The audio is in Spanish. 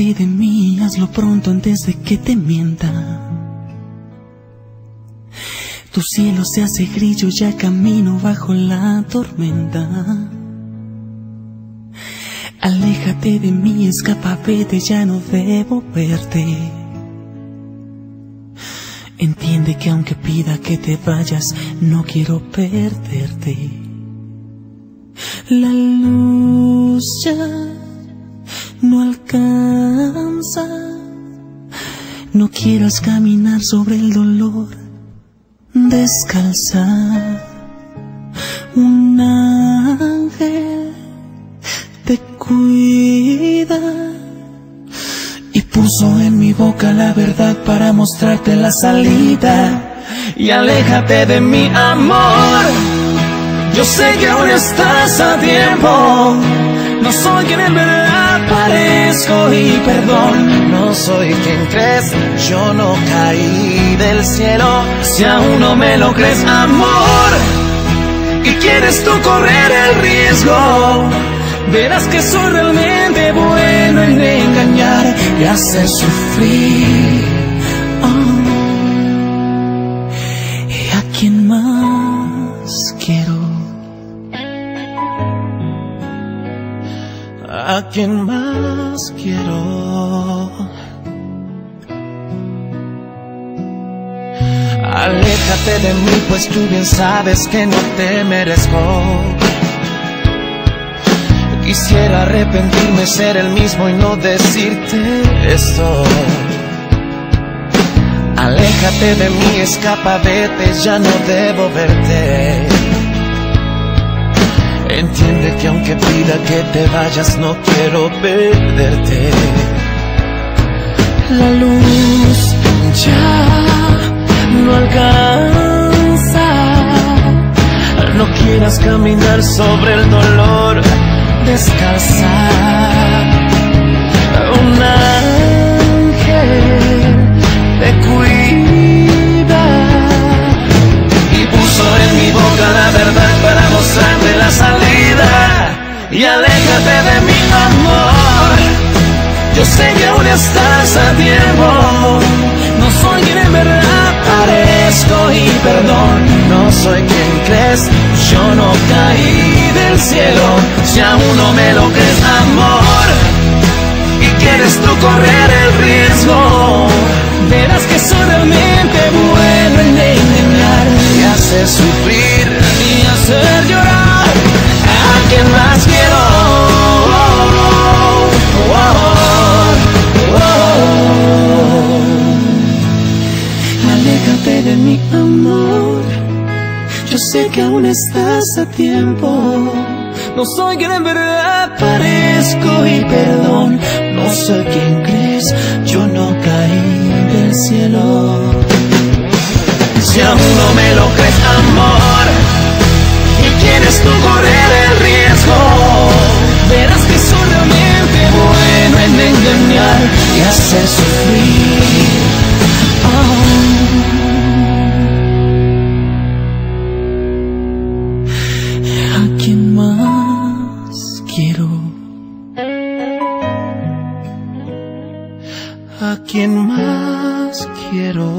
De mí, hazlo pronto antes de que te mienta. Tu cielo se hace grillo, ya camino bajo la tormenta. Aléjate de mí, escapa, vete, ya no debo verte. Entiende que aunque pida que te vayas, no quiero perderte. La luz ya no alcanza. No quieras caminar sobre el dolor descalza. Un ángel te cuida y puso en mi boca la verdad para mostrarte la salida. Y aléjate de mi amor. Yo sé que aún estás a tiempo. No soy quien en verdad parezco y perdón. No soy quien crees, yo no caí del cielo. Si aún no me lo crees, amor, y quieres tú correr el riesgo, verás que soy realmente bueno en engañar y hacer sufrir. Oh. ¿Y a quién más quiero? ¿A quién más quiero? Aléjate de mí, pues tú bien sabes que no te merezco. Quisiera arrepentirme, ser el mismo y no decirte esto. Aléjate de mí, escapa, vete, ya no debo verte. Entiende que aunque pida que te vayas, no quiero perderte. La luz ya no alcanza. No quieras caminar sobre el dolor, descalza. Un amor. Yo sé que aún estás a tiempo. No soy quien en verdad parezco y perdón. No soy quien crees, yo no caí del cielo. Si aún no me lo crees, amor, y quieres tú correr amor. Yo sé que aún estás a tiempo. No soy quien en verdad parezco y perdón. No soy quien crees, yo no caí del cielo. Si aún no me lo crees, amor, y quieres tú correr el riesgo, verás que soy realmente bueno en engañar y hacer sufrir. ¿A quién más quiero? ¿A quién más quiero?